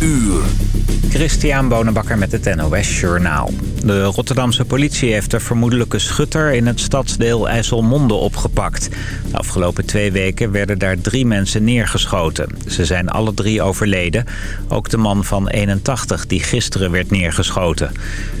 uur. Christian Bonenbakker met het NOS Journaal. De Rotterdamse politie heeft de vermoedelijke schutter in het stadsdeel IJsselmonde opgepakt. De afgelopen twee weken werden daar drie mensen neergeschoten. Ze zijn alle drie overleden. Ook de man van 81 die gisteren werd neergeschoten.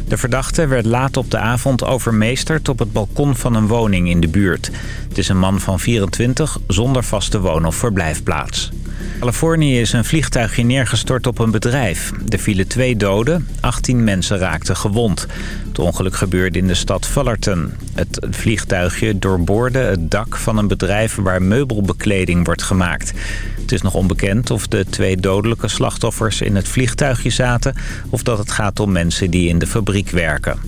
De verdachte werd laat op de avond overmeesterd op het balkon van een woning in de buurt. Het is een man van 24 zonder vaste woon- of verblijfplaats. Californië is een vliegtuigje neergestort op een bedrijf. Er vielen twee doden, 18 mensen raakten gewond. Het ongeluk gebeurde in de stad Fullerton. Het vliegtuigje doorboorde het dak van een bedrijf waar meubelbekleding wordt gemaakt. Het is nog onbekend of de twee dodelijke slachtoffers in het vliegtuigje zaten... of dat het gaat om mensen die in de fabriek werken.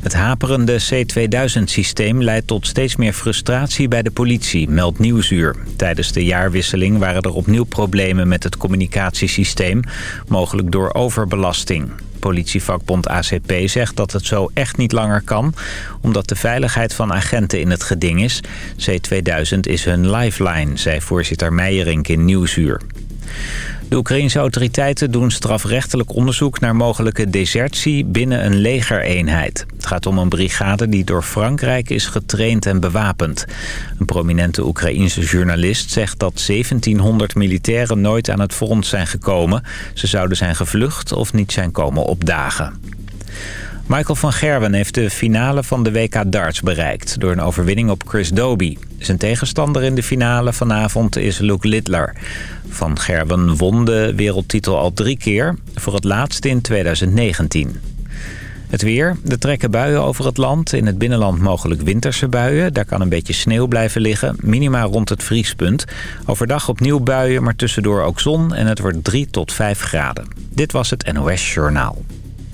Het haperende C2000-systeem leidt tot steeds meer frustratie bij de politie, meldt Nieuwsuur. Tijdens de jaarwisseling waren er opnieuw problemen met het communicatiesysteem, mogelijk door overbelasting. Politievakbond ACP zegt dat het zo echt niet langer kan... omdat de veiligheid van agenten in het geding is. C2000 is hun lifeline, zei voorzitter Meijerink in Nieuwsuur. De Oekraïnse autoriteiten doen strafrechtelijk onderzoek naar mogelijke desertie binnen een legereenheid. Het gaat om een brigade die door Frankrijk is getraind en bewapend. Een prominente Oekraïense journalist zegt dat 1700 militairen nooit aan het front zijn gekomen. Ze zouden zijn gevlucht of niet zijn komen opdagen. Michael van Gerwen heeft de finale van de WK darts bereikt... door een overwinning op Chris Dobie. Zijn tegenstander in de finale vanavond is Luke Littler. Van Gerwen won de wereldtitel al drie keer, voor het laatst in 2019. Het weer. Er trekken buien over het land. In het binnenland mogelijk winterse buien. Daar kan een beetje sneeuw blijven liggen. Minima rond het vriespunt. Overdag opnieuw buien, maar tussendoor ook zon. En het wordt 3 tot 5 graden. Dit was het NOS Journaal.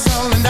soul and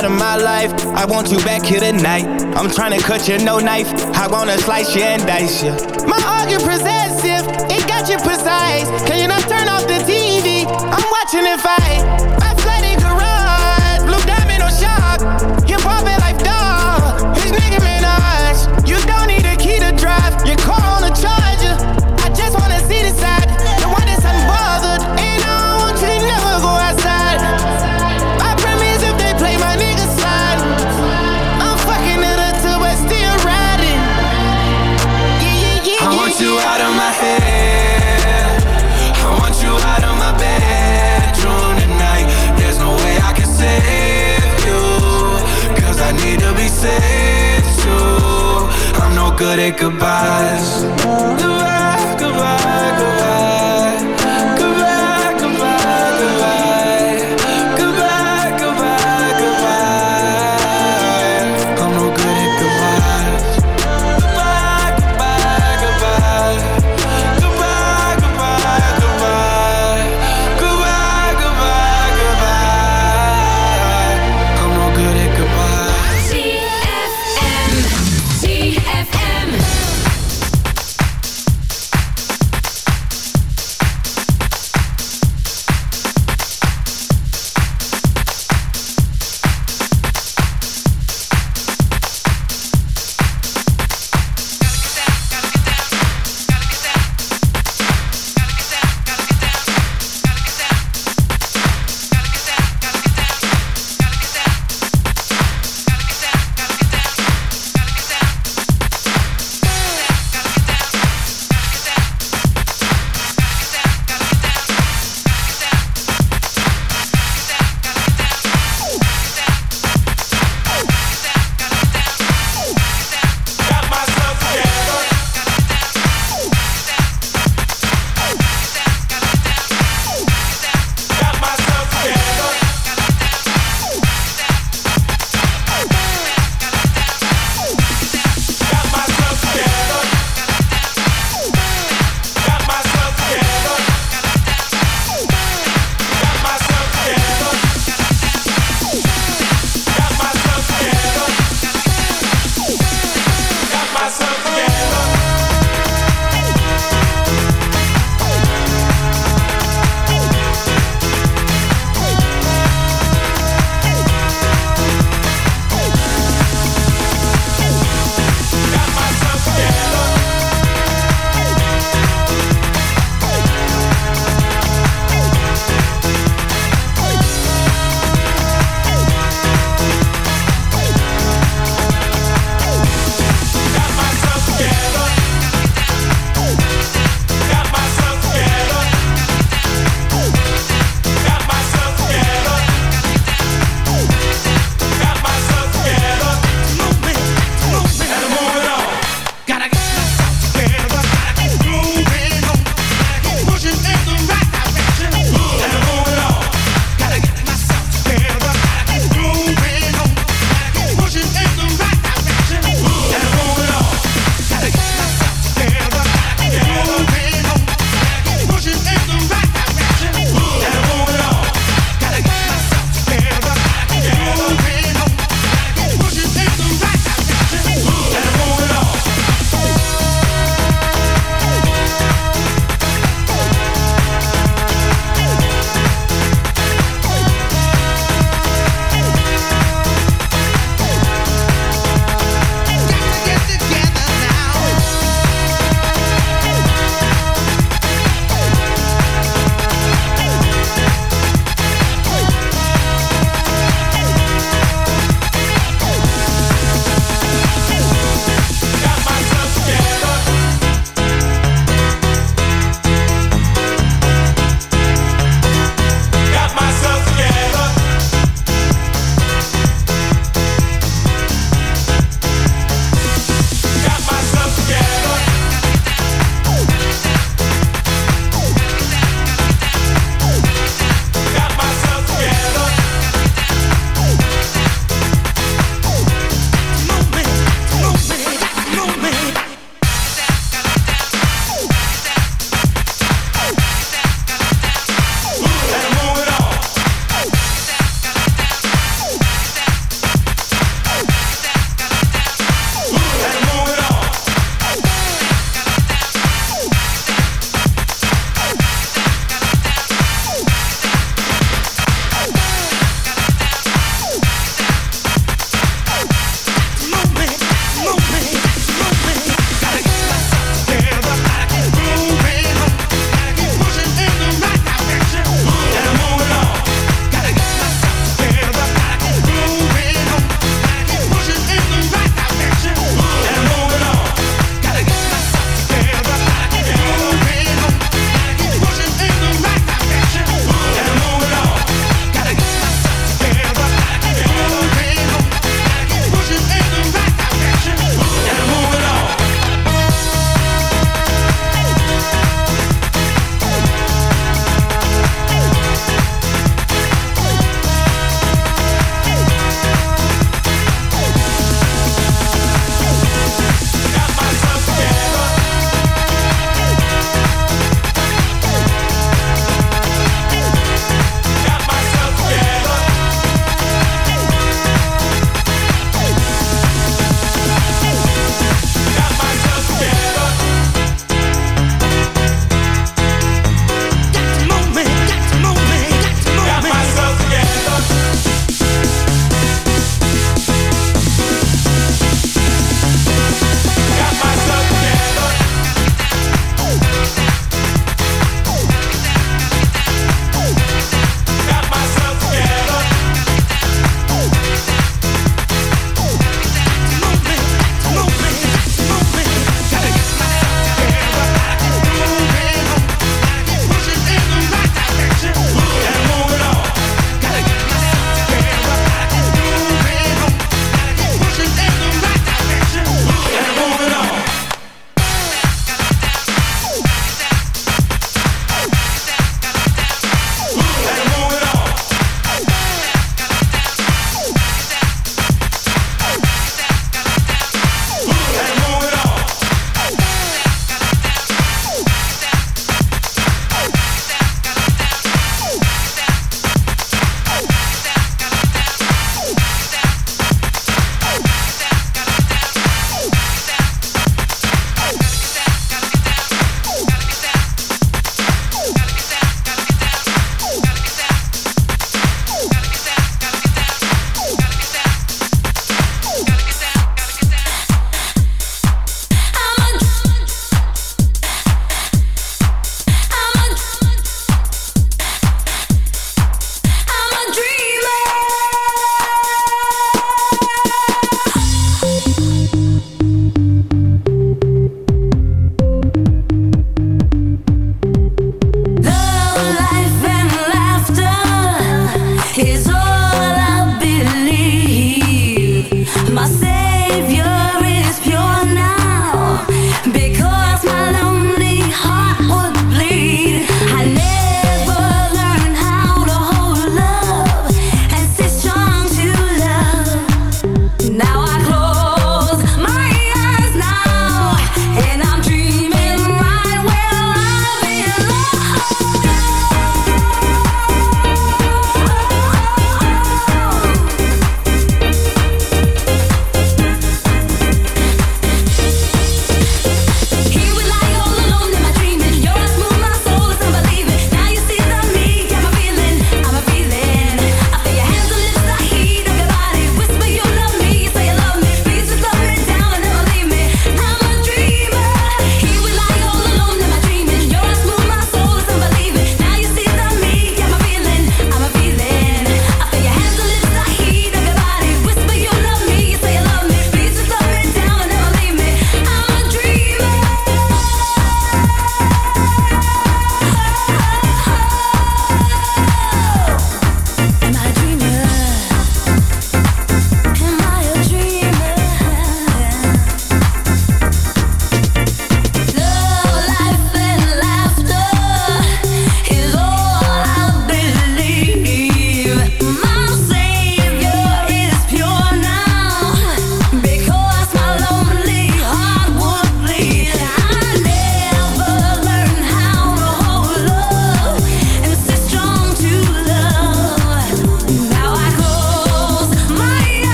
out of my life. I want you back here tonight. I'm trying to cut you no knife. I wanna slice you and dice you. My argument possessive, it got you precise. Can you not turn off the TV? I'm watching it fight. My flooded garage, blue diamond on shock. Hop it like dog. His nigga Minaj. You don't need a key to drive. Your car goodbyes.